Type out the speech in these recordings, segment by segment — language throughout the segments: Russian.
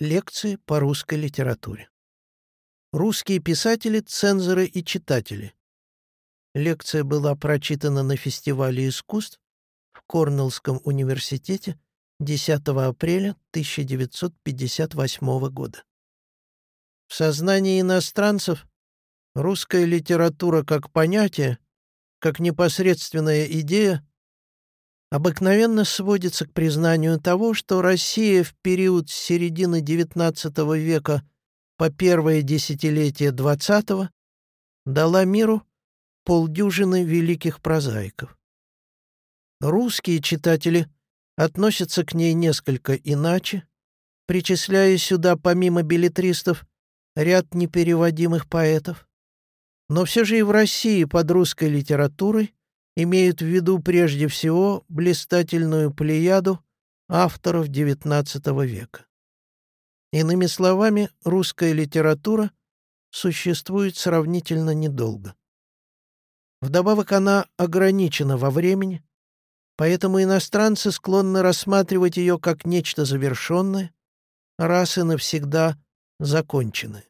Лекции по русской литературе. Русские писатели, цензоры и читатели. Лекция была прочитана на фестивале искусств в Корнеллском университете 10 апреля 1958 года. В сознании иностранцев русская литература как понятие, как непосредственная идея обыкновенно сводится к признанию того, что Россия в период с середины XIX века по первое десятилетие XX дала миру полдюжины великих прозаиков. Русские читатели относятся к ней несколько иначе, причисляя сюда помимо билетристов ряд непереводимых поэтов. Но все же и в России под русской литературой имеют в виду прежде всего блистательную плеяду авторов XIX века. Иными словами, русская литература существует сравнительно недолго. Вдобавок она ограничена во времени, поэтому иностранцы склонны рассматривать ее как нечто завершенное, раз и навсегда законченное.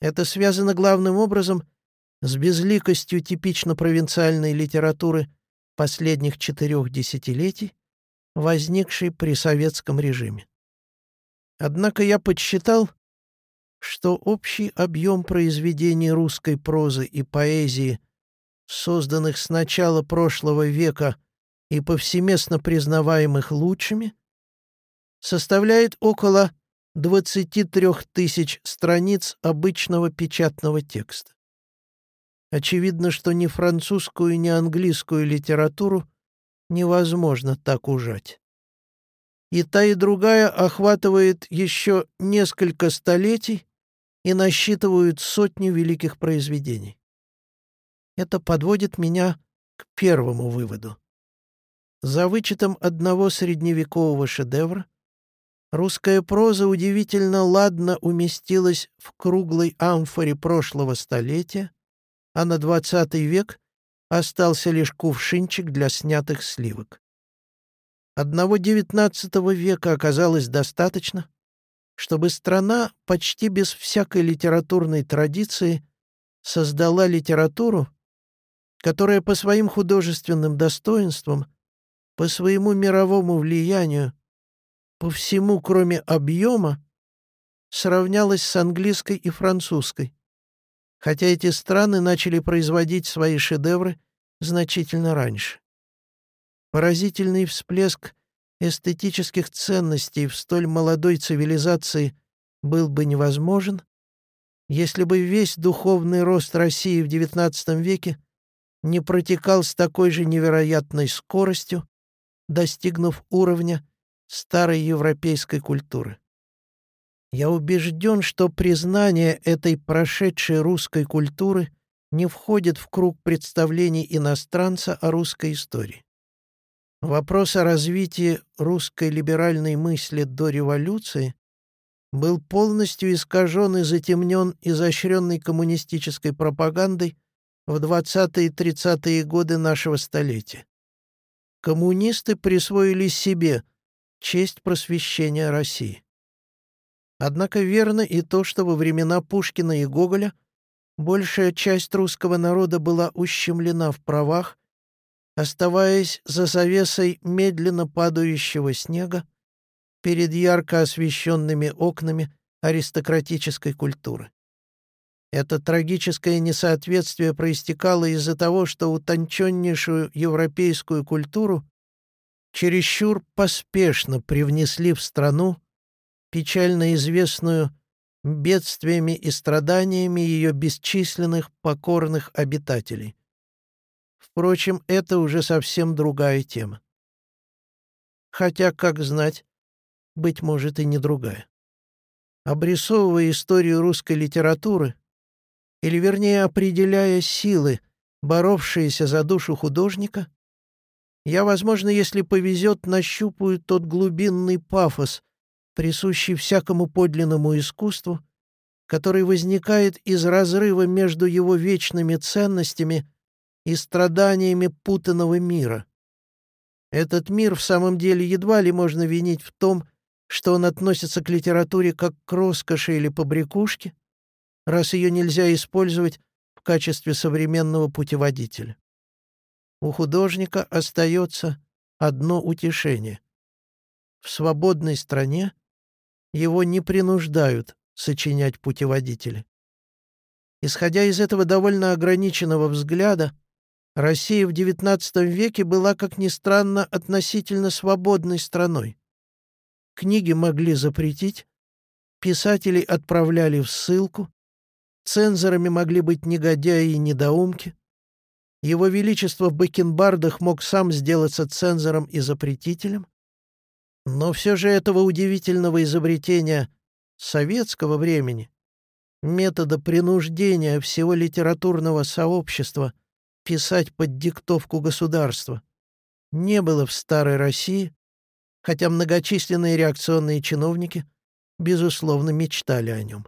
Это связано главным образом с безликостью типично провинциальной литературы последних четырех десятилетий, возникшей при советском режиме. Однако я подсчитал, что общий объем произведений русской прозы и поэзии, созданных с начала прошлого века и повсеместно признаваемых лучшими, составляет около 23 тысяч страниц обычного печатного текста. Очевидно, что ни французскую, ни английскую литературу невозможно так ужать. И та, и другая охватывает еще несколько столетий и насчитывают сотни великих произведений. Это подводит меня к первому выводу. За вычетом одного средневекового шедевра русская проза удивительно ладно уместилась в круглой амфоре прошлого столетия, а на двадцатый век остался лишь кувшинчик для снятых сливок. Одного девятнадцатого века оказалось достаточно, чтобы страна почти без всякой литературной традиции создала литературу, которая по своим художественным достоинствам, по своему мировому влиянию, по всему, кроме объема, сравнялась с английской и французской, хотя эти страны начали производить свои шедевры значительно раньше. Поразительный всплеск эстетических ценностей в столь молодой цивилизации был бы невозможен, если бы весь духовный рост России в XIX веке не протекал с такой же невероятной скоростью, достигнув уровня старой европейской культуры. Я убежден, что признание этой прошедшей русской культуры не входит в круг представлений иностранца о русской истории. Вопрос о развитии русской либеральной мысли до революции был полностью искажен и затемнен изощренной коммунистической пропагандой в 20-е и 30-е годы нашего столетия. Коммунисты присвоили себе честь просвещения России. Однако верно и то, что во времена Пушкина и Гоголя большая часть русского народа была ущемлена в правах, оставаясь за завесой медленно падающего снега перед ярко освещенными окнами аристократической культуры. Это трагическое несоответствие проистекало из-за того, что утонченнейшую европейскую культуру чересчур поспешно привнесли в страну, печально известную бедствиями и страданиями ее бесчисленных покорных обитателей. Впрочем, это уже совсем другая тема. Хотя, как знать, быть может и не другая. Обрисовывая историю русской литературы, или вернее определяя силы, боровшиеся за душу художника, я, возможно, если повезет, нащупаю тот глубинный пафос, присущий всякому подлинному искусству, который возникает из разрыва между его вечными ценностями и страданиями путанного мира. Этот мир в самом деле едва ли можно винить в том, что он относится к литературе как к роскоши или побрякушке, раз ее нельзя использовать в качестве современного путеводителя. У художника остается одно утешение. В свободной стране его не принуждают сочинять путеводители. Исходя из этого довольно ограниченного взгляда, Россия в XIX веке была, как ни странно, относительно свободной страной. Книги могли запретить, писателей отправляли в ссылку, цензорами могли быть негодяи и недоумки. Его Величество в бакенбардах мог сам сделаться цензором и запретителем. Но все же этого удивительного изобретения советского времени, метода принуждения всего литературного сообщества писать под диктовку государства, не было в старой России, хотя многочисленные реакционные чиновники, безусловно, мечтали о нем.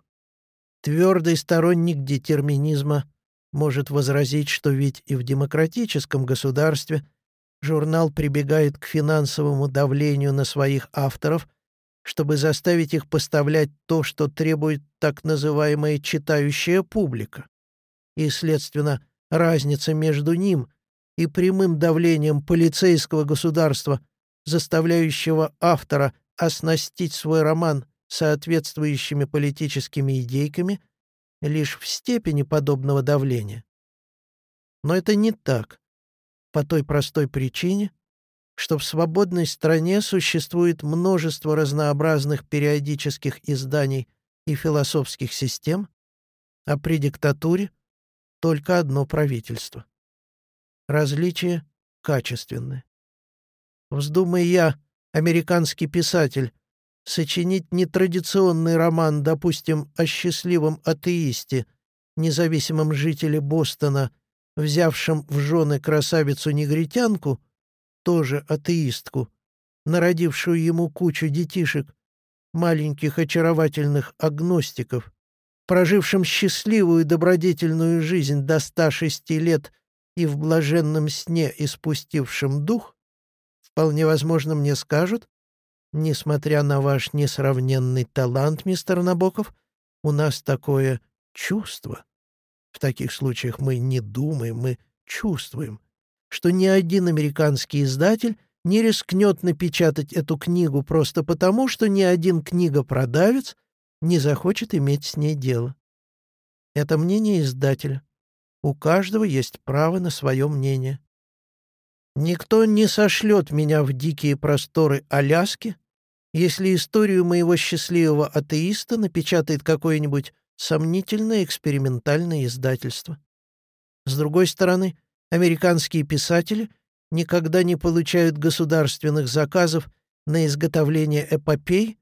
Твердый сторонник детерминизма может возразить, что ведь и в демократическом государстве журнал прибегает к финансовому давлению на своих авторов, чтобы заставить их поставлять то, что требует так называемая читающая публика. И, следственно, разница между ним и прямым давлением полицейского государства заставляющего автора оснастить свой роман соответствующими политическими идейками лишь в степени подобного давления. Но это не так, по той простой причине, что в свободной стране существует множество разнообразных периодических изданий и философских систем, а при диктатуре только одно правительство. Различия качественные. Вздумай я, американский писатель, сочинить нетрадиционный роман, допустим, о счастливом атеисте, независимом жителе Бостона, взявшем в жены красавицу-негритянку, тоже атеистку, народившую ему кучу детишек, маленьких очаровательных агностиков, прожившим счастливую добродетельную жизнь до 106 лет и в блаженном сне испустившим дух, Вполне возможно, мне скажут, несмотря на ваш несравненный талант, мистер Набоков, у нас такое чувство. В таких случаях мы не думаем, мы чувствуем, что ни один американский издатель не рискнет напечатать эту книгу просто потому, что ни один книгопродавец не захочет иметь с ней дело. Это мнение издателя. У каждого есть право на свое мнение. Никто не сошлет меня в дикие просторы Аляски, если историю моего счастливого атеиста напечатает какое-нибудь сомнительное экспериментальное издательство. С другой стороны, американские писатели никогда не получают государственных заказов на изготовление эпопей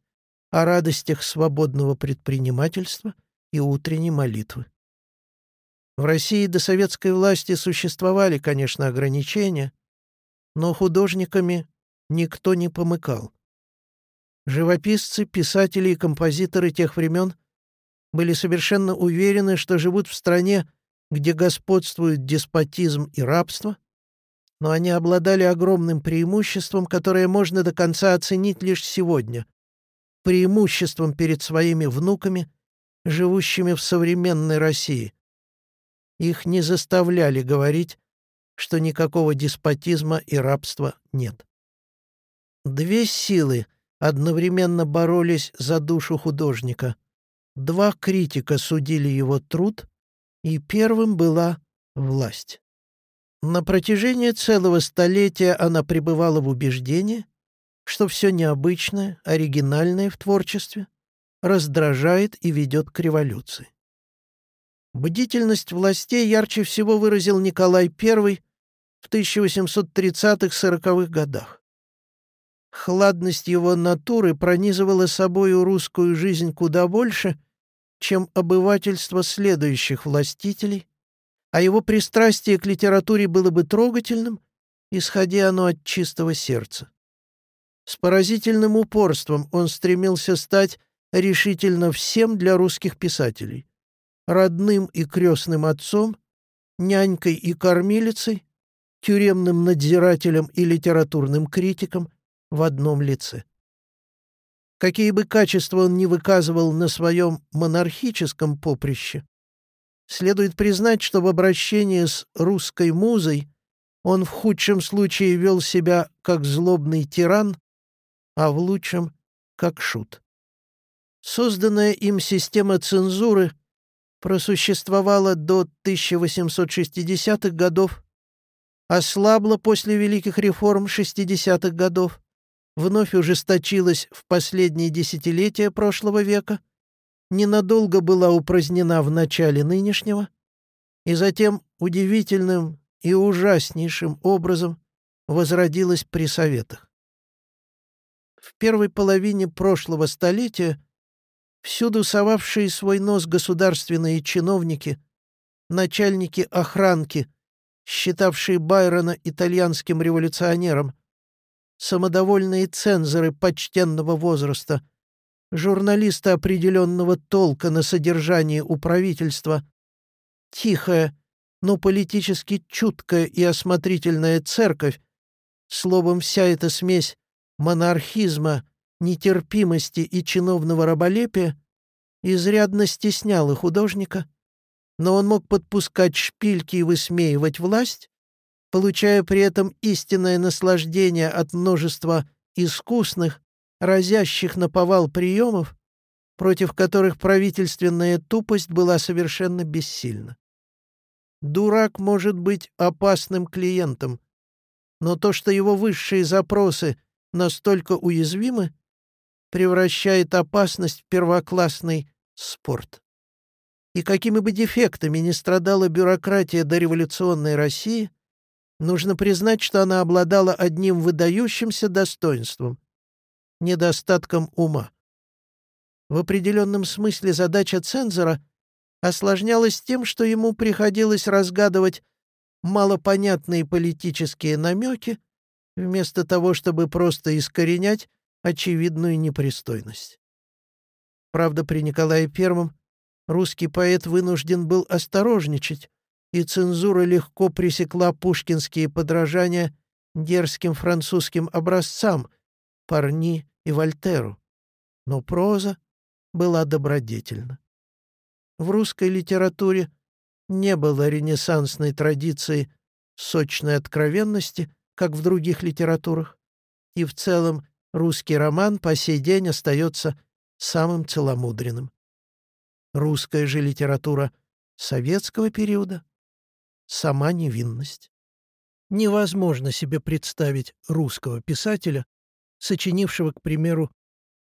о радостях свободного предпринимательства и утренней молитвы. В России до советской власти существовали, конечно, ограничения, но художниками никто не помыкал. Живописцы, писатели и композиторы тех времен были совершенно уверены, что живут в стране, где господствует деспотизм и рабство, но они обладали огромным преимуществом, которое можно до конца оценить лишь сегодня, преимуществом перед своими внуками, живущими в современной России. Их не заставляли говорить что никакого деспотизма и рабства нет. Две силы одновременно боролись за душу художника. Два критика судили его труд, и первым была власть. На протяжении целого столетия она пребывала в убеждении, что все необычное, оригинальное в творчестве раздражает и ведет к революции. Бдительность властей ярче всего выразил Николай I в 1830-40-х годах. Хладность его натуры пронизывала собою русскую жизнь куда больше, чем обывательство следующих властителей, а его пристрастие к литературе было бы трогательным, исходя оно от чистого сердца. С поразительным упорством он стремился стать решительно всем для русских писателей — родным и крестным отцом, нянькой и кормилицей, тюремным надзирателем и литературным критиком в одном лице. Какие бы качества он ни выказывал на своем монархическом поприще, следует признать, что в обращении с русской музой он в худшем случае вел себя как злобный тиран, а в лучшем — как шут. Созданная им система цензуры просуществовала до 1860-х годов, ослабла после великих реформ 60-х годов, вновь ужесточилась в последние десятилетия прошлого века, ненадолго была упразднена в начале нынешнего и затем удивительным и ужаснейшим образом возродилась при Советах. В первой половине прошлого столетия всюду совавшие свой нос государственные чиновники, начальники охранки, считавшие Байрона итальянским революционером, самодовольные цензоры почтенного возраста, журналисты определенного толка на содержании у правительства, тихая, но политически чуткая и осмотрительная церковь, словом, вся эта смесь монархизма, нетерпимости и чиновного раболепия изрядно стесняла художника, но он мог подпускать шпильки и высмеивать власть, получая при этом истинное наслаждение от множества искусных, разящих на повал приемов, против которых правительственная тупость была совершенно бессильна. Дурак может быть опасным клиентом, но то, что его высшие запросы настолько уязвимы, превращает опасность в первоклассный спорт. И какими бы дефектами ни страдала бюрократия дореволюционной России, нужно признать, что она обладала одним выдающимся достоинством — недостатком ума. В определенном смысле задача цензора осложнялась тем, что ему приходилось разгадывать малопонятные политические намеки, вместо того, чтобы просто искоренять очевидную непристойность. Правда, при Николае I русский поэт вынужден был осторожничать, и цензура легко пресекла пушкинские подражания дерзким французским образцам Парни и Вольтеру. Но проза была добродетельна. В русской литературе не было ренессансной традиции сочной откровенности, как в других литературах, и в целом русский роман по сей день остается самым целомудренным. Русская же литература советского периода — сама невинность. Невозможно себе представить русского писателя, сочинившего, к примеру,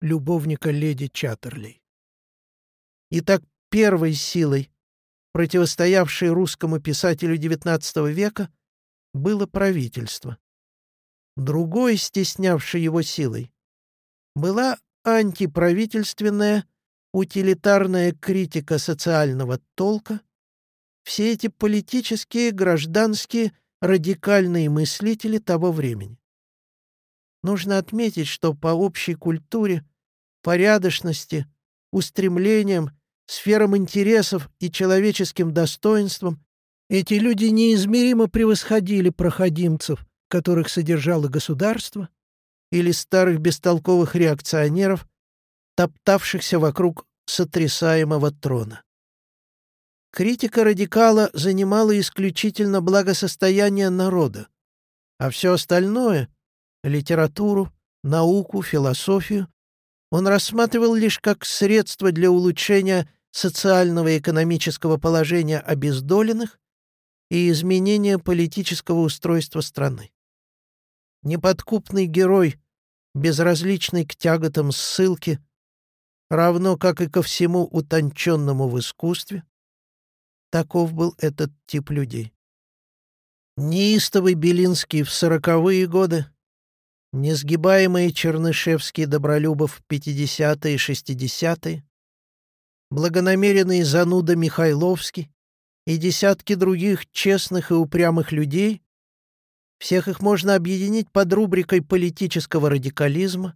любовника леди Чаттерлей. Итак, первой силой, противостоявшей русскому писателю XIX века, было правительство. Другой, стеснявшей его силой, была антиправительственная, утилитарная критика социального толка, все эти политические, гражданские, радикальные мыслители того времени. Нужно отметить, что по общей культуре, порядочности, устремлениям, сферам интересов и человеческим достоинствам эти люди неизмеримо превосходили проходимцев, которых содержало государство, или старых бестолковых реакционеров, топтавшихся вокруг сотрясаемого трона. Критика радикала занимала исключительно благосостояние народа, а все остальное — литературу, науку, философию — он рассматривал лишь как средство для улучшения социального и экономического положения обездоленных и изменения политического устройства страны. Неподкупный герой, безразличный к тяготам ссылки, равно как и ко всему утонченному в искусстве, таков был этот тип людей. Неистовый Белинский в сороковые годы, несгибаемый Чернышевский Добролюбов в пятидесятые и шестидесятые, благонамеренный зануда Михайловский и десятки других честных и упрямых людей всех их можно объединить под рубрикой политического радикализма,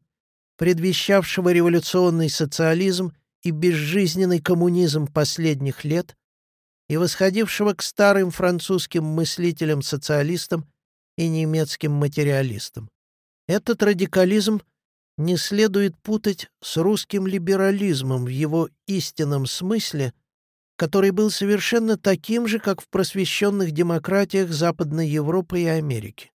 предвещавшего революционный социализм и безжизненный коммунизм последних лет и восходившего к старым французским мыслителям-социалистам и немецким материалистам. Этот радикализм не следует путать с русским либерализмом в его истинном смысле, который был совершенно таким же, как в просвещенных демократиях Западной Европы и Америки.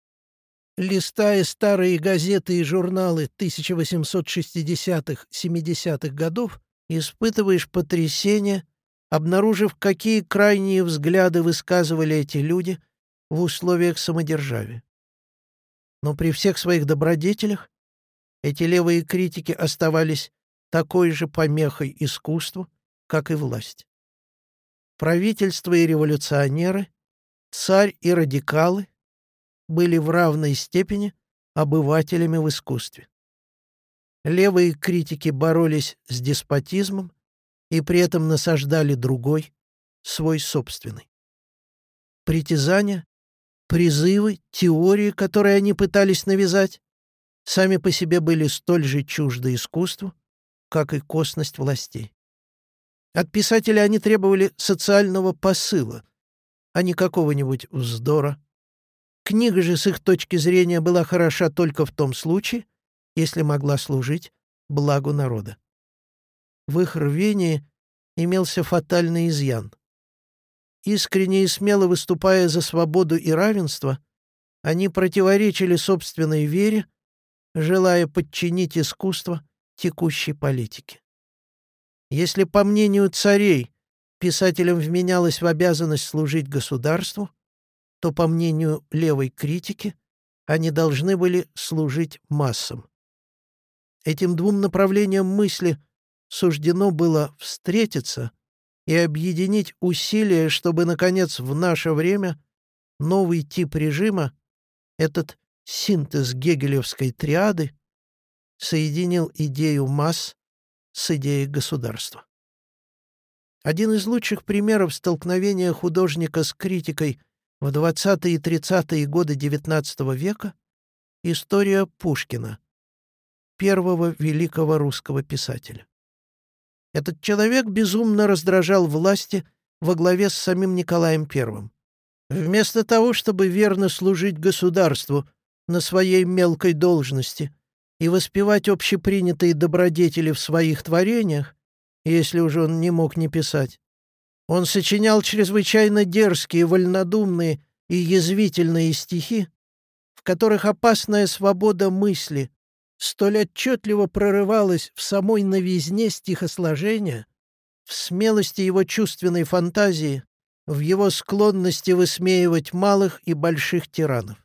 Листая старые газеты и журналы 1860-70-х годов, испытываешь потрясение, обнаружив, какие крайние взгляды высказывали эти люди в условиях самодержавия. Но при всех своих добродетелях эти левые критики оставались такой же помехой искусству, как и власть. Правительство и революционеры, царь и радикалы были в равной степени обывателями в искусстве. Левые критики боролись с деспотизмом и при этом насаждали другой, свой собственный. Притязания, призывы, теории, которые они пытались навязать, сами по себе были столь же чужды искусству, как и косность властей. От писателя они требовали социального посыла, а не какого-нибудь вздора. Книга же с их точки зрения была хороша только в том случае, если могла служить благу народа. В их рвении имелся фатальный изъян. Искренне и смело выступая за свободу и равенство, они противоречили собственной вере, желая подчинить искусство текущей политике. Если, по мнению царей, писателям вменялось в обязанность служить государству, то, по мнению левой критики, они должны были служить массам. Этим двум направлениям мысли суждено было встретиться и объединить усилия, чтобы, наконец, в наше время новый тип режима, этот синтез гегелевской триады, соединил идею масс с идеей государства. Один из лучших примеров столкновения художника с критикой в 20-е и 30-е годы XIX века — история Пушкина, первого великого русского писателя. Этот человек безумно раздражал власти во главе с самим Николаем I. Вместо того, чтобы верно служить государству на своей мелкой должности и воспевать общепринятые добродетели в своих творениях, если уже он не мог не писать, он сочинял чрезвычайно дерзкие, вольнодумные и язвительные стихи, в которых опасная свобода мысли столь отчетливо прорывалась в самой новизне стихосложения, в смелости его чувственной фантазии, в его склонности высмеивать малых и больших тиранов.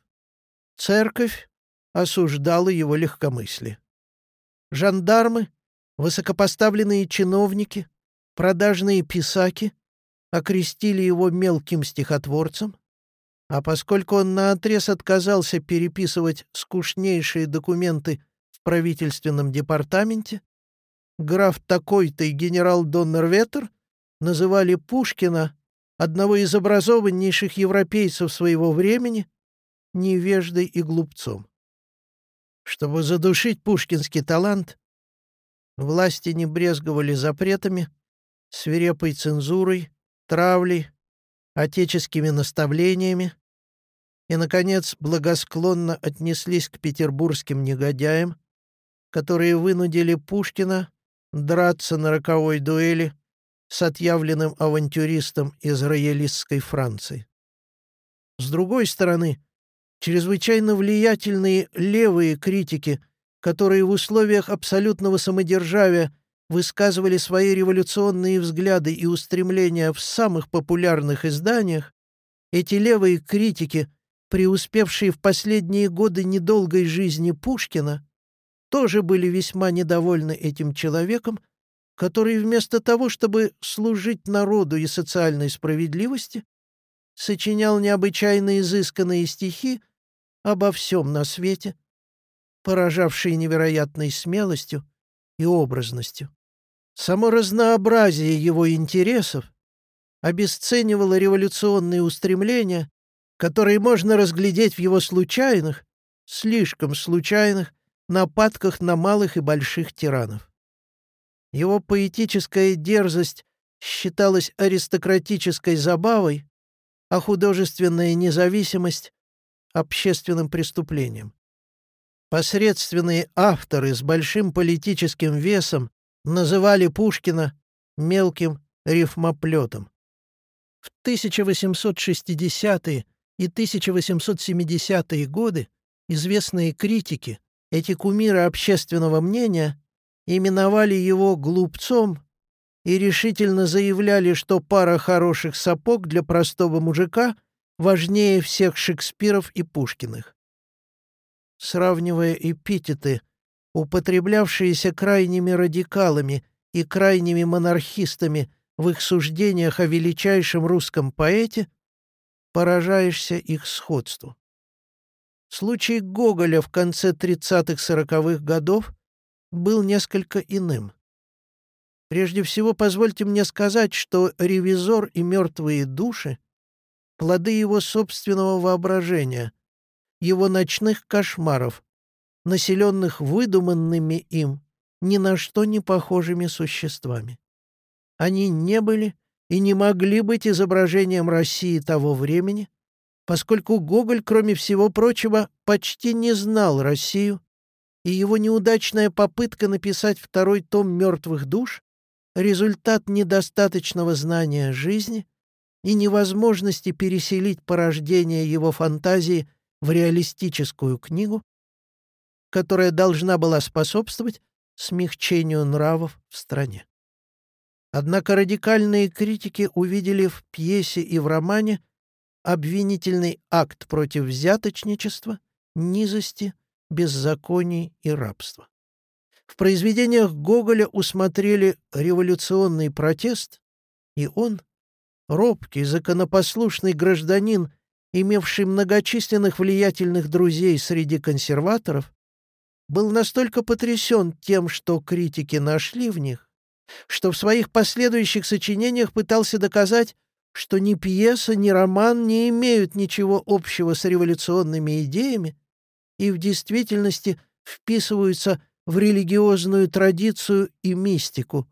Церковь осуждала его легкомыслие. Жандармы, высокопоставленные чиновники, продажные писаки окрестили его мелким стихотворцем, а поскольку он наотрез отказался переписывать скучнейшие документы правительственном департаменте, граф такой-то и генерал Доннерветер называли Пушкина, одного из образованнейших европейцев своего времени, невеждой и глупцом. Чтобы задушить пушкинский талант, власти не брезговали запретами, свирепой цензурой, травлей, отеческими наставлениями и, наконец, благосклонно отнеслись к петербургским негодяям, которые вынудили Пушкина драться на роковой дуэли с отъявленным авантюристом из роялистской Франции. С другой стороны, чрезвычайно влиятельные левые критики, которые в условиях абсолютного самодержавия высказывали свои революционные взгляды и устремления в самых популярных изданиях, эти левые критики, преуспевшие в последние годы недолгой жизни Пушкина, тоже были весьма недовольны этим человеком, который вместо того, чтобы служить народу и социальной справедливости, сочинял необычайно изысканные стихи обо всем на свете, поражавшие невероятной смелостью и образностью. Само разнообразие его интересов обесценивало революционные устремления, которые можно разглядеть в его случайных, слишком случайных нападках на малых и больших тиранов. Его поэтическая дерзость считалась аристократической забавой, а художественная независимость — общественным преступлением. Посредственные авторы с большим политическим весом называли Пушкина мелким рифмоплетом. В 1860-е и 1870-е годы известные критики, эти кумиры общественного мнения, именовали его глупцом и решительно заявляли, что пара хороших сапог для простого мужика важнее всех Шекспиров и Пушкиных. Сравнивая эпитеты, употреблявшиеся крайними радикалами и крайними монархистами в их суждениях о величайшем русском поэте, поражаешься их сходству. Случай Гоголя в конце 30-40-х годов был несколько иным. Прежде всего, позвольте мне сказать, что «Ревизор» и «Мертвые души» — плоды его собственного воображения, его ночных кошмаров, населенных выдуманными им, ни на что не похожими существами. Они не были и не могли быть изображением России того времени, поскольку Гоголь, кроме всего прочего, почти не знал Россию, и его неудачная попытка написать второй том «Мертвых душ» — результат недостаточного знания жизни и невозможности переселить порождение его фантазии в реалистическую книгу, которая должна была способствовать смягчению нравов в стране. Однако радикальные критики увидели в пьесе и в романе обвинительный акт против взяточничества, низости, беззаконий и рабства. В произведениях Гоголя усмотрели революционный протест, и он, робкий, законопослушный гражданин, имевший многочисленных влиятельных друзей среди консерваторов, был настолько потрясен тем, что критики нашли в них, что в своих последующих сочинениях пытался доказать, что ни пьеса, ни роман не имеют ничего общего с революционными идеями и в действительности вписываются в религиозную традицию и мистику,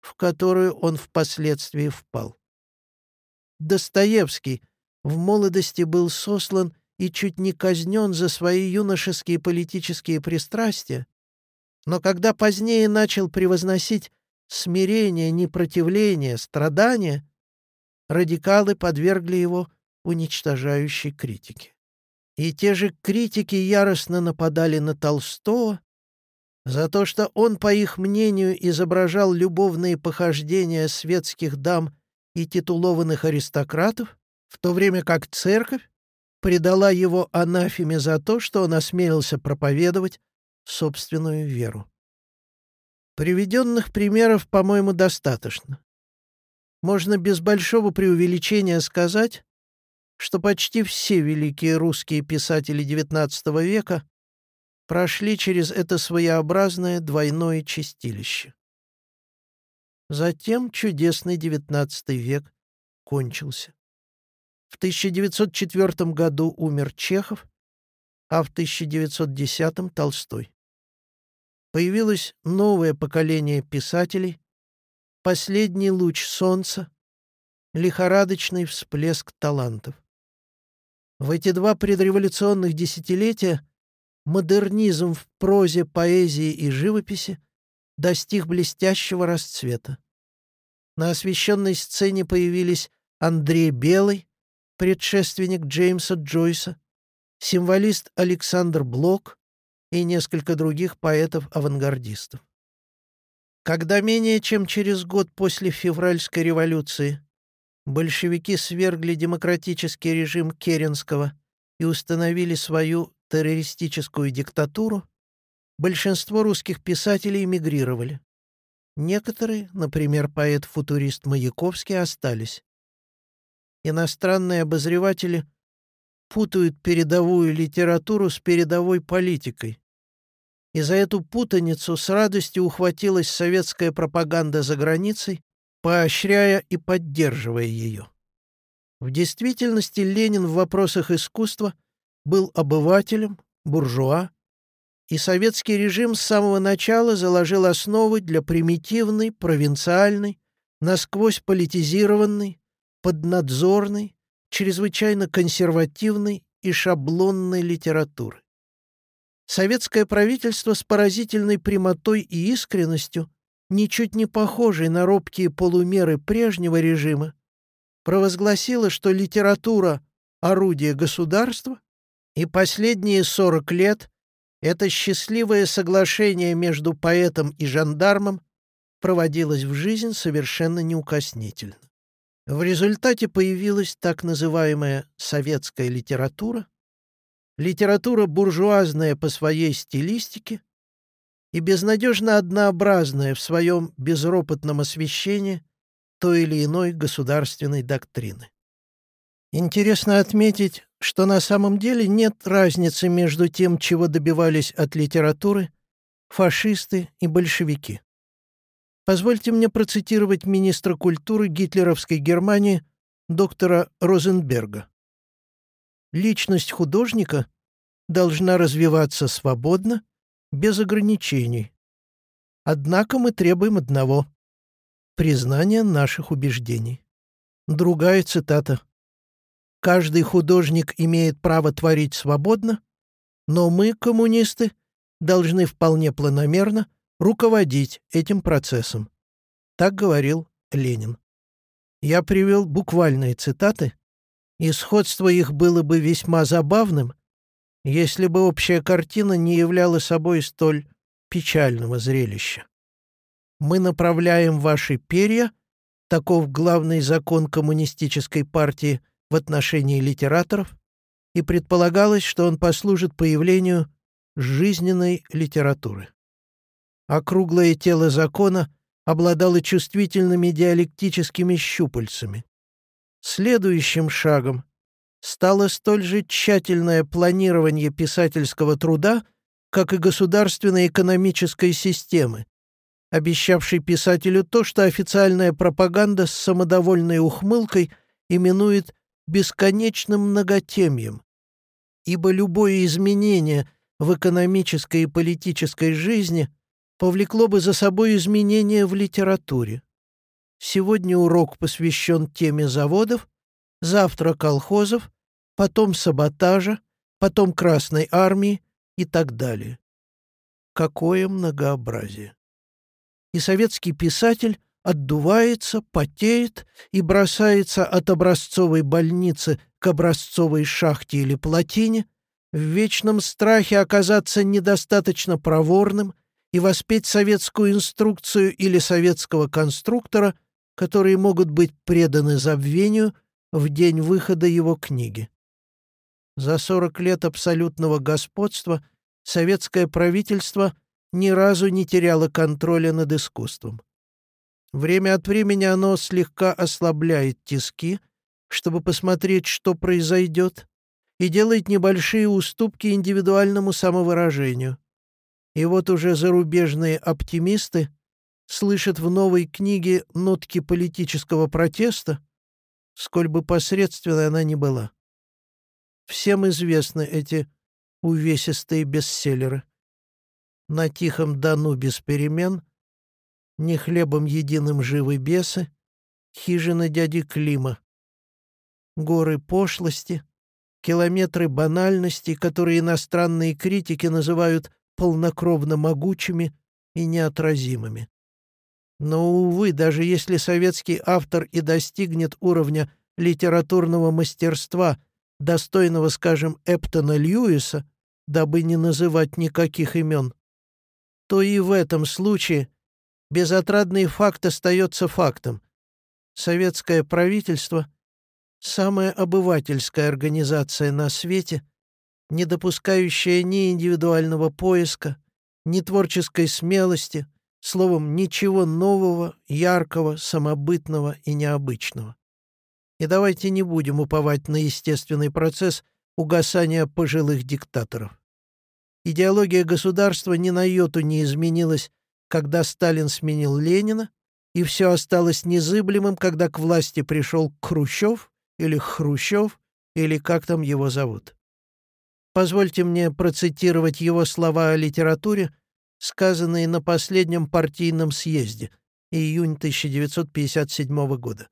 в которую он впоследствии впал. Достоевский в молодости был сослан и чуть не казнен за свои юношеские политические пристрастия, но когда позднее начал превозносить смирение, непротивление, страдания, радикалы подвергли его уничтожающей критике. И те же критики яростно нападали на Толстого за то, что он, по их мнению, изображал любовные похождения светских дам и титулованных аристократов, в то время как церковь предала его анафеме за то, что он осмелился проповедовать собственную веру. Приведенных примеров, по-моему, достаточно. Можно без большого преувеличения сказать, что почти все великие русские писатели XIX века прошли через это своеобразное двойное чистилище. Затем чудесный XIX век кончился. В 1904 году умер Чехов, а в 1910 Толстой. Появилось новое поколение писателей, последний луч солнца, лихорадочный всплеск талантов. В эти два предреволюционных десятилетия модернизм в прозе, поэзии и живописи достиг блестящего расцвета. На освещенной сцене появились Андрей Белый, предшественник Джеймса Джойса, символист Александр Блок и несколько других поэтов-авангардистов. Когда менее чем через год после февральской революции большевики свергли демократический режим Керенского и установили свою террористическую диктатуру, большинство русских писателей эмигрировали. Некоторые, например, поэт-футурист Маяковский, остались иностранные обозреватели путают передовую литературу с передовой политикой. И за эту путаницу с радостью ухватилась советская пропаганда за границей, поощряя и поддерживая ее. В действительности Ленин в вопросах искусства был обывателем, буржуа, и советский режим с самого начала заложил основы для примитивной, провинциальной, насквозь политизированной, поднадзорной, чрезвычайно консервативной и шаблонной литературы. Советское правительство с поразительной прямотой и искренностью, ничуть не похожей на робкие полумеры прежнего режима, провозгласило, что литература — орудие государства, и последние 40 лет это счастливое соглашение между поэтом и жандармом проводилось в жизнь совершенно неукоснительно. В результате появилась так называемая советская литература, литература буржуазная по своей стилистике и безнадежно однообразная в своем безропотном освещении той или иной государственной доктрины. Интересно отметить, что на самом деле нет разницы между тем, чего добивались от литературы фашисты и большевики. Позвольте мне процитировать министра культуры гитлеровской Германии доктора Розенберга. Личность художника должна развиваться свободно, без ограничений. Однако мы требуем одного — признания наших убеждений. Другая цитата. «Каждый художник имеет право творить свободно, но мы, коммунисты, должны вполне планомерно руководить этим процессом». Так говорил Ленин. Я привел буквальные цитаты, и сходство их было бы весьма забавным, если бы общая картина не являла собой столь печального зрелища. Мы направляем ваши перья, таков главный закон коммунистической партии в отношении литераторов, и предполагалось, что он послужит появлению жизненной литературы. Округлое тело закона обладало чувствительными диалектическими щупальцами. Следующим шагом стало столь же тщательное планирование писательского труда, как и государственной экономической системы, обещавшей писателю то, что официальная пропаганда с самодовольной ухмылкой именует бесконечным многотемьем. Ибо любое изменение в экономической и политической жизни повлекло бы за собой изменения в литературе. Сегодня урок посвящен теме заводов, завтра колхозов, потом саботажа, потом Красной Армии и так далее. Какое многообразие! И советский писатель отдувается, потеет и бросается от образцовой больницы к образцовой шахте или плотине, в вечном страхе оказаться недостаточно проворным и воспеть советскую инструкцию или советского конструктора, которые могут быть преданы забвению в день выхода его книги. За 40 лет абсолютного господства советское правительство ни разу не теряло контроля над искусством. Время от времени оно слегка ослабляет тиски, чтобы посмотреть, что произойдет, и делает небольшие уступки индивидуальному самовыражению. И вот уже зарубежные оптимисты слышат в новой книге нотки политического протеста, сколь бы посредственной она ни была. Всем известны эти увесистые бестселлеры. На тихом Дону без перемен, не хлебом единым живы бесы, хижина дяди Клима. Горы пошлости, километры банальности, которые иностранные критики называют полнокровно могучими и неотразимыми. Но, увы, даже если советский автор и достигнет уровня литературного мастерства – достойного, скажем, Эптона Льюиса, дабы не называть никаких имен, то и в этом случае безотрадный факт остается фактом. Советское правительство — самая обывательская организация на свете, не допускающая ни индивидуального поиска, ни творческой смелости, словом, ничего нового, яркого, самобытного и необычного. И давайте не будем уповать на естественный процесс угасания пожилых диктаторов. Идеология государства ни на йоту не изменилась, когда Сталин сменил Ленина, и все осталось незыблемым, когда к власти пришел Хрущев или Хрущев, или как там его зовут. Позвольте мне процитировать его слова о литературе, сказанные на последнем партийном съезде, июнь 1957 года.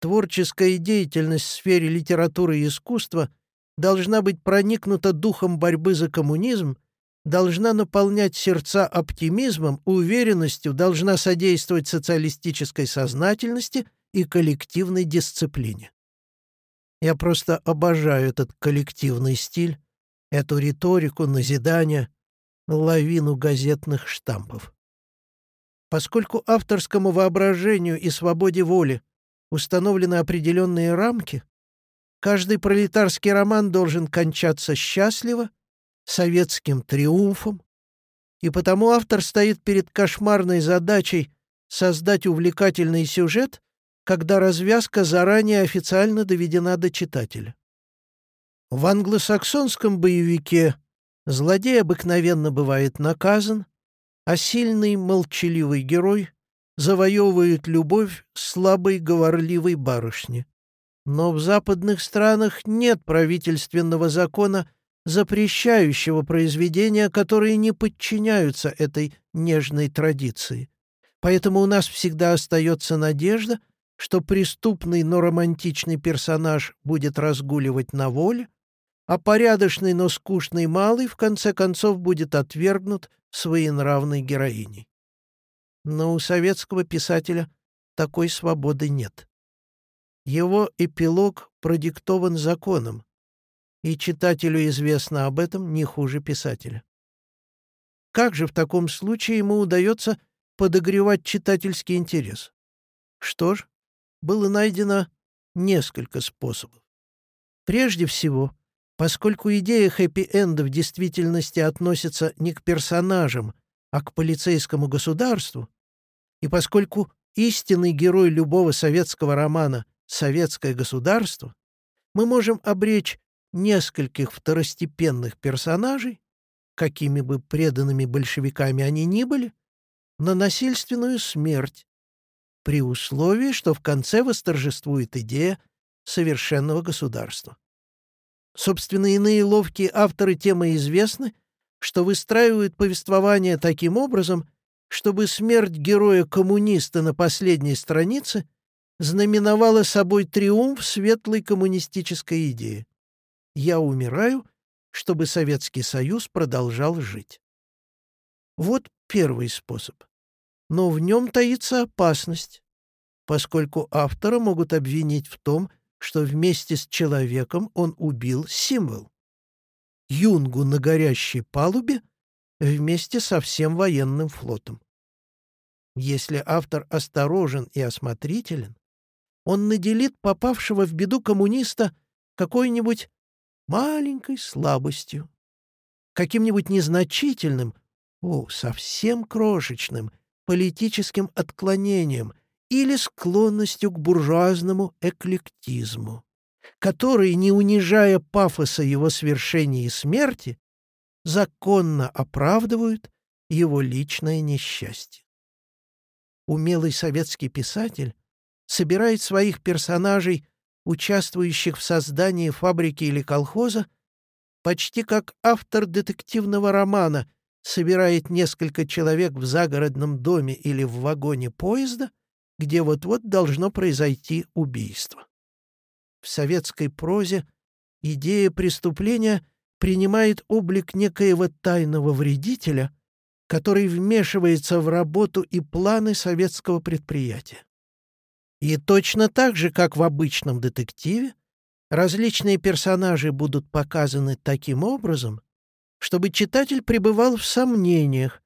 Творческая деятельность в сфере литературы и искусства должна быть проникнута духом борьбы за коммунизм должна наполнять сердца оптимизмом, уверенностью, должна содействовать социалистической сознательности и коллективной дисциплине. Я просто обожаю этот коллективный стиль, эту риторику, назидания, лавину газетных штампов. Поскольку авторскому воображению и свободе воли установлены определенные рамки, каждый пролетарский роман должен кончаться счастливо, советским триумфом, и потому автор стоит перед кошмарной задачей создать увлекательный сюжет, когда развязка заранее официально доведена до читателя. В англосаксонском боевике злодей обыкновенно бывает наказан, а сильный молчаливый герой завоевывает любовь слабой говорливой барышни. Но в западных странах нет правительственного закона, запрещающего произведения, которые не подчиняются этой нежной традиции. Поэтому у нас всегда остается надежда, что преступный, но романтичный персонаж будет разгуливать на воле, а порядочный, но скучный малый в конце концов будет отвергнут своенравной героиней. Но у советского писателя такой свободы нет. Его эпилог продиктован законом, и читателю известно об этом не хуже писателя. Как же в таком случае ему удается подогревать читательский интерес? Что ж, было найдено несколько способов. Прежде всего, Поскольку идея хэппи-энда в действительности относится не к персонажам, а к полицейскому государству, и поскольку истинный герой любого советского романа — советское государство, мы можем обречь нескольких второстепенных персонажей, какими бы преданными большевиками они ни были, на насильственную смерть, при условии, что в конце восторжествует идея совершенного государства. Собственно, иные ловкие авторы темы известны, что выстраивают повествование таким образом, чтобы смерть героя-коммуниста на последней странице знаменовала собой триумф светлой коммунистической идеи. «Я умираю, чтобы Советский Союз продолжал жить». Вот первый способ. Но в нем таится опасность, поскольку автора могут обвинить в том, что вместе с человеком он убил символ. Юнгу на горящей палубе вместе со всем военным флотом. Если автор осторожен и осмотрителен, он наделит попавшего в беду коммуниста какой-нибудь маленькой слабостью, каким-нибудь незначительным, о, совсем крошечным, политическим отклонением — или склонностью к буржуазному эклектизму, который, не унижая пафоса его свершения и смерти, законно оправдывают его личное несчастье. Умелый советский писатель собирает своих персонажей, участвующих в создании фабрики или колхоза, почти как автор детективного романа собирает несколько человек в загородном доме или в вагоне поезда — где вот-вот должно произойти убийство. В советской прозе идея преступления принимает облик некоего тайного вредителя, который вмешивается в работу и планы советского предприятия. И точно так же, как в обычном детективе, различные персонажи будут показаны таким образом, чтобы читатель пребывал в сомнениях,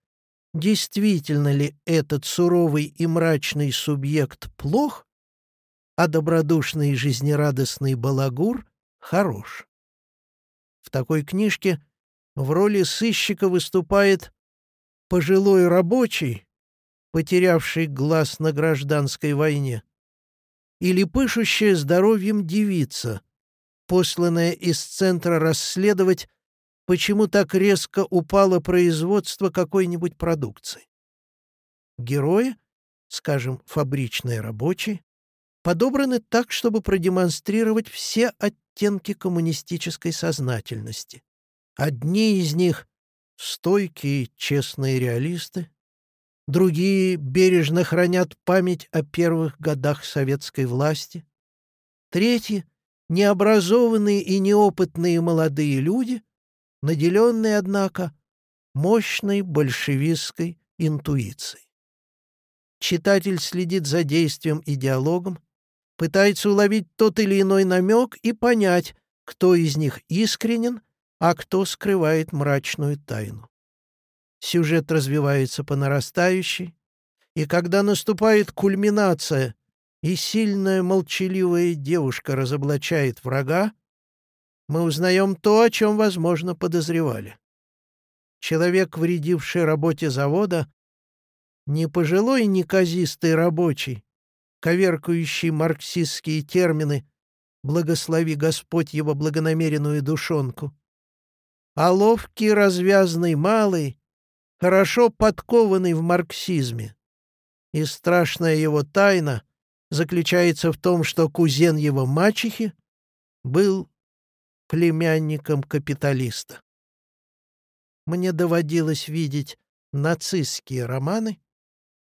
действительно ли этот суровый и мрачный субъект плох, а добродушный и жизнерадостный балагур хорош. В такой книжке в роли сыщика выступает пожилой рабочий, потерявший глаз на гражданской войне, или пышущая здоровьем девица, посланная из центра расследовать почему так резко упало производство какой-нибудь продукции. Герои, скажем, фабричные рабочие, подобраны так, чтобы продемонстрировать все оттенки коммунистической сознательности. Одни из них — стойкие, честные реалисты, другие бережно хранят память о первых годах советской власти, третьи — необразованные и неопытные молодые люди, наделенные, однако, мощной большевистской интуицией. Читатель следит за действием и диалогом, пытается уловить тот или иной намек и понять, кто из них искренен, а кто скрывает мрачную тайну. Сюжет развивается по нарастающей, и когда наступает кульминация, и сильная молчаливая девушка разоблачает врага, мы узнаем то, о чем, возможно, подозревали. Человек, вредивший работе завода, не пожилой неказистый рабочий, коверкающий марксистские термины «благослови Господь его благонамеренную душонку», а ловкий развязный малый, хорошо подкованный в марксизме. И страшная его тайна заключается в том, что кузен его мачехи был племянником капиталиста. Мне доводилось видеть нацистские романы,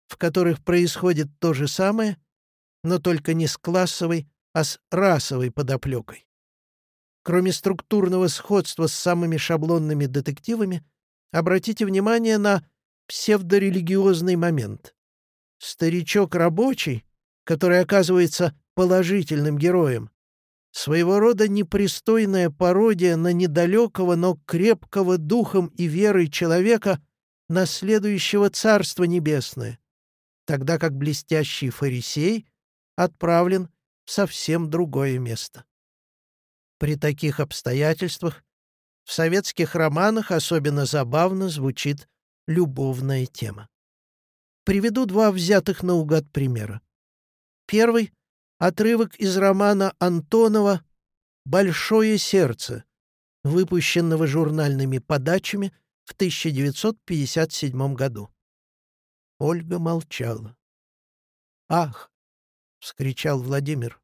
в которых происходит то же самое, но только не с классовой, а с расовой подоплекой. Кроме структурного сходства с самыми шаблонными детективами, обратите внимание на псевдорелигиозный момент. Старичок рабочий, который оказывается положительным героем, своего рода непристойная пародия на недалекого, но крепкого духом и верой человека, наследующего Царство Небесное, тогда как блестящий фарисей отправлен в совсем другое место. При таких обстоятельствах в советских романах особенно забавно звучит любовная тема. Приведу два взятых наугад примера. Первый — отрывок из романа Антонова «Большое сердце», выпущенного журнальными подачами в 1957 году. Ольга молчала. «Ах!» — вскричал Владимир.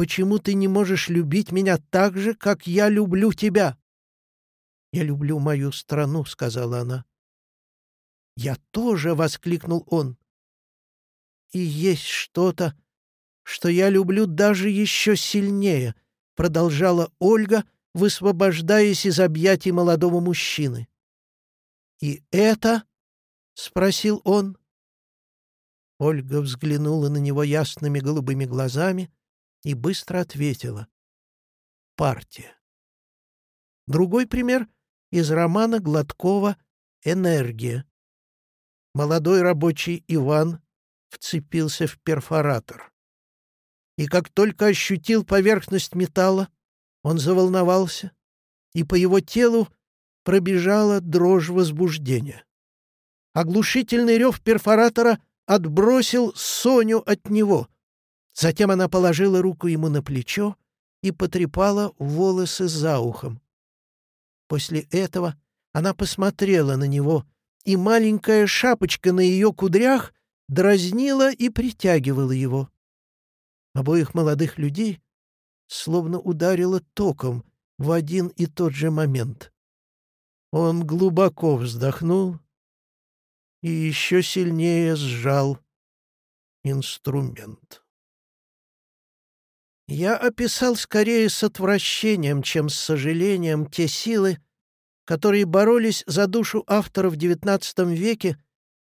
Почему ты не можешь любить меня так же, как я люблю тебя?» «Я люблю мою страну», — сказала она. «Я тоже!» — воскликнул он. «И есть что-то, что я люблю даже еще сильнее», — продолжала Ольга, высвобождаясь из объятий молодого мужчины. «И это?» — спросил он. Ольга взглянула на него ясными голубыми глазами, и быстро ответила. Партия. Другой пример из романа Гладкова «Энергия». Молодой рабочий Иван вцепился в перфоратор. И как только ощутил поверхность металла, он заволновался, и по его телу пробежала дрожь возбуждения. Оглушительный рев перфоратора отбросил Соню от него — Затем она положила руку ему на плечо и потрепала волосы за ухом. После этого она посмотрела на него, и маленькая шапочка на ее кудрях дразнила и притягивала его. Обоих молодых людей словно ударило током в один и тот же момент. Он глубоко вздохнул и еще сильнее сжал инструмент. Я описал скорее с отвращением, чем с сожалением те силы, которые боролись за душу автора в XIX веке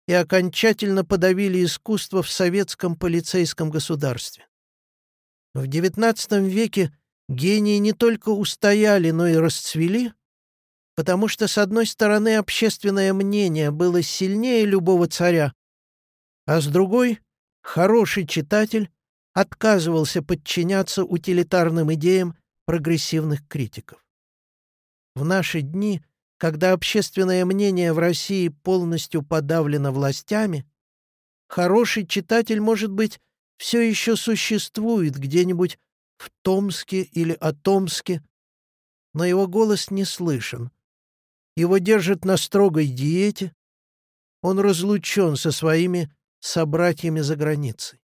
и окончательно подавили искусство в советском полицейском государстве. В XIX веке гении не только устояли, но и расцвели, потому что, с одной стороны, общественное мнение было сильнее любого царя, а с другой — хороший читатель отказывался подчиняться утилитарным идеям прогрессивных критиков. В наши дни, когда общественное мнение в России полностью подавлено властями, хороший читатель, может быть, все еще существует где-нибудь в Томске или Атомске, но его голос не слышен. Его держат на строгой диете, он разлучен со своими собратьями за границей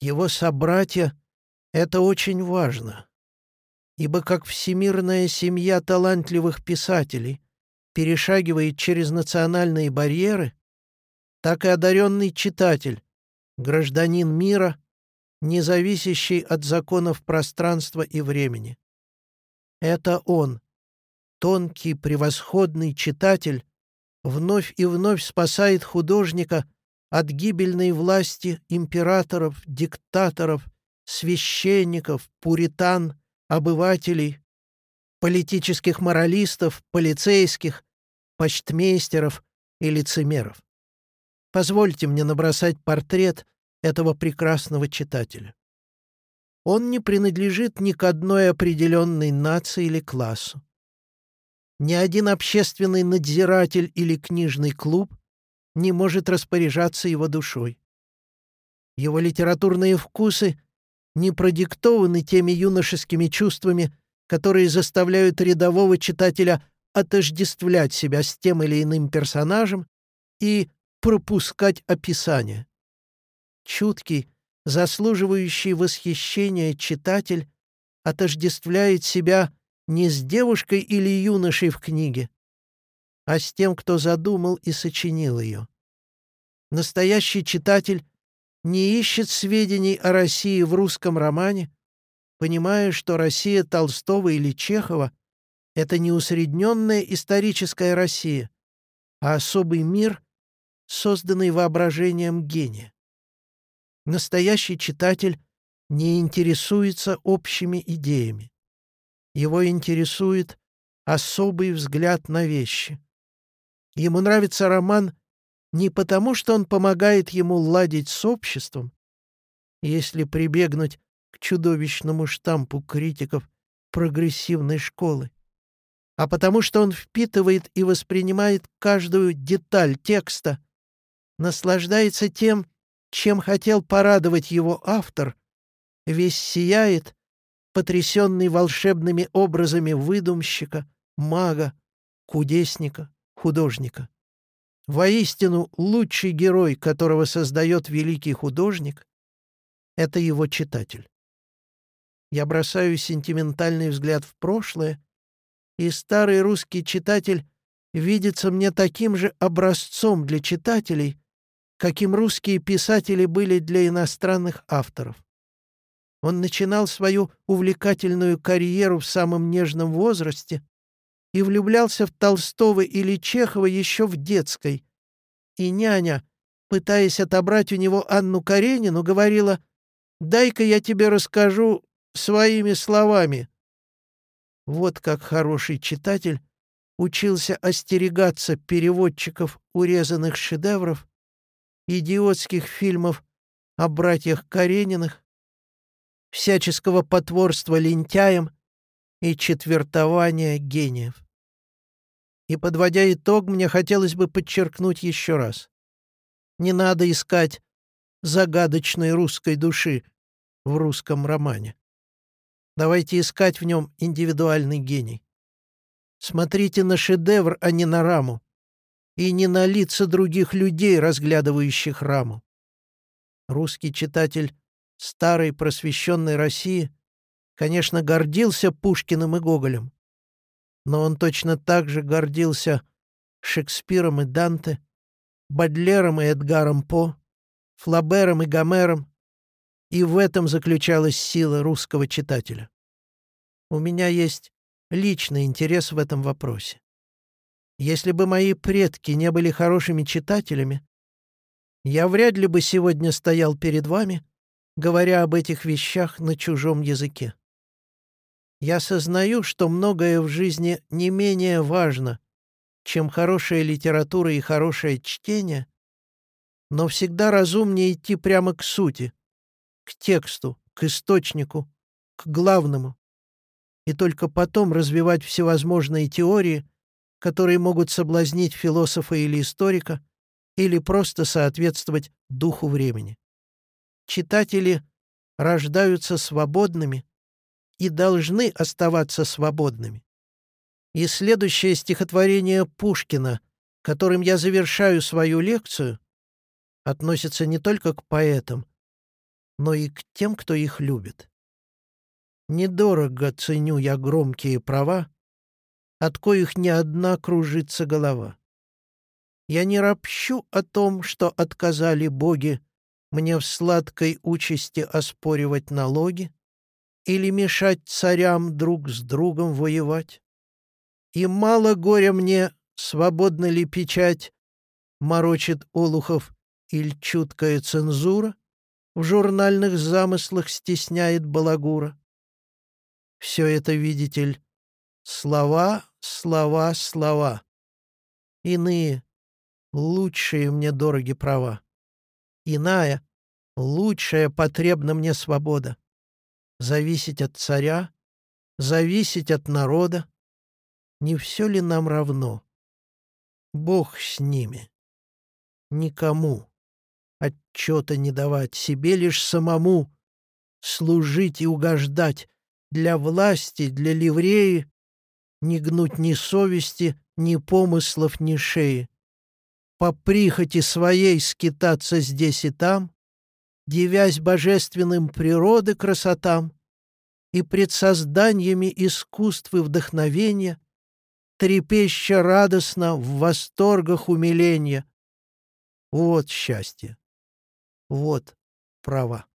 его собратья — это очень важно, ибо как всемирная семья талантливых писателей перешагивает через национальные барьеры, так и одаренный читатель, гражданин мира, не зависящий от законов пространства и времени. Это он, Тонкий, превосходный читатель вновь и вновь спасает художника от гибельной власти императоров, диктаторов, священников, пуритан, обывателей, политических моралистов, полицейских, почтмейстеров и лицемеров. Позвольте мне набросать портрет этого прекрасного читателя. Он не принадлежит ни к одной определенной нации или классу. Ни один общественный надзиратель или книжный клуб не может распоряжаться его душой. Его литературные вкусы не продиктованы теми юношескими чувствами, которые заставляют рядового читателя отождествлять себя с тем или иным персонажем и пропускать описание. Чуткий, заслуживающий восхищения читатель отождествляет себя не с девушкой или юношей в книге, а с тем, кто задумал и сочинил ее. Настоящий читатель не ищет сведений о России в русском романе, понимая, что Россия Толстого или Чехова — это не усредненная историческая Россия, а особый мир, созданный воображением гения. Настоящий читатель не интересуется общими идеями. Его интересует особый взгляд на вещи. Ему нравится роман не потому, что он помогает ему ладить с обществом, если прибегнуть к чудовищному штампу критиков прогрессивной школы, а потому что он впитывает и воспринимает каждую деталь текста, наслаждается тем, чем хотел порадовать его автор, весь сияет, потрясенный волшебными образами выдумщика, мага, кудесника, художника. Воистину, лучший герой, которого создает великий художник, — это его читатель. Я бросаю сентиментальный взгляд в прошлое, и старый русский читатель видится мне таким же образцом для читателей, каким русские писатели были для иностранных авторов. Он начинал свою увлекательную карьеру в самом нежном возрасте и влюблялся в Толстого или Чехова еще в детской. И няня, пытаясь отобрать у него Анну Каренину, говорила «Дай-ка я тебе расскажу своими словами». Вот как хороший читатель учился остерегаться переводчиков урезанных шедевров идиотских фильмов о братьях Карениных, всяческого потворства лентяям и четвертования гениев. И, подводя итог, мне хотелось бы подчеркнуть еще раз. Не надо искать загадочной русской души в русском романе. Давайте искать в нем индивидуальный гений. Смотрите на шедевр, а не на раму и не на лица других людей, разглядывающих раму. Русский читатель старой просвещенной России, конечно, гордился Пушкиным и Гоголем, но он точно так же гордился Шекспиром и Данте, Бадлером и Эдгаром По, Флабером и Гомером, и в этом заключалась сила русского читателя. У меня есть личный интерес в этом вопросе. Если бы мои предки не были хорошими читателями, я вряд ли бы сегодня стоял перед вами, говоря об этих вещах на чужом языке. Я сознаю, что многое в жизни не менее важно, чем хорошая литература и хорошее чтение, но всегда разумнее идти прямо к сути, к тексту, к источнику, к главному, и только потом развивать всевозможные теории, которые могут соблазнить философа или историка, или просто соответствовать духу времени. Читатели рождаются свободными и должны оставаться свободными. И следующее стихотворение Пушкина, которым я завершаю свою лекцию, относится не только к поэтам, но и к тем, кто их любит. Недорого ценю я громкие права, от коих не одна кружится голова. Я не ропщу о том, что отказали боги мне в сладкой участи оспоривать налоги или мешать царям друг с другом воевать. И мало горя мне, свободно ли печать, морочит Олухов, или чуткая цензура в журнальных замыслах стесняет балагура. Все это, видитель, слова, слова, слова. Иные, лучшие мне дороги права. Иная, лучшая потребна мне свобода. Зависеть от царя, зависеть от народа. Не все ли нам равно? Бог с ними. Никому отчета не давать, себе лишь самому служить и угождать, для власти, для ливреи, не гнуть ни совести, ни помыслов, ни шеи. По прихоти своей скитаться здесь и там, девясь божественным природы красотам и пред созданиями искусств и вдохновения, трепеща радостно в восторгах умиления. Вот счастье. Вот права.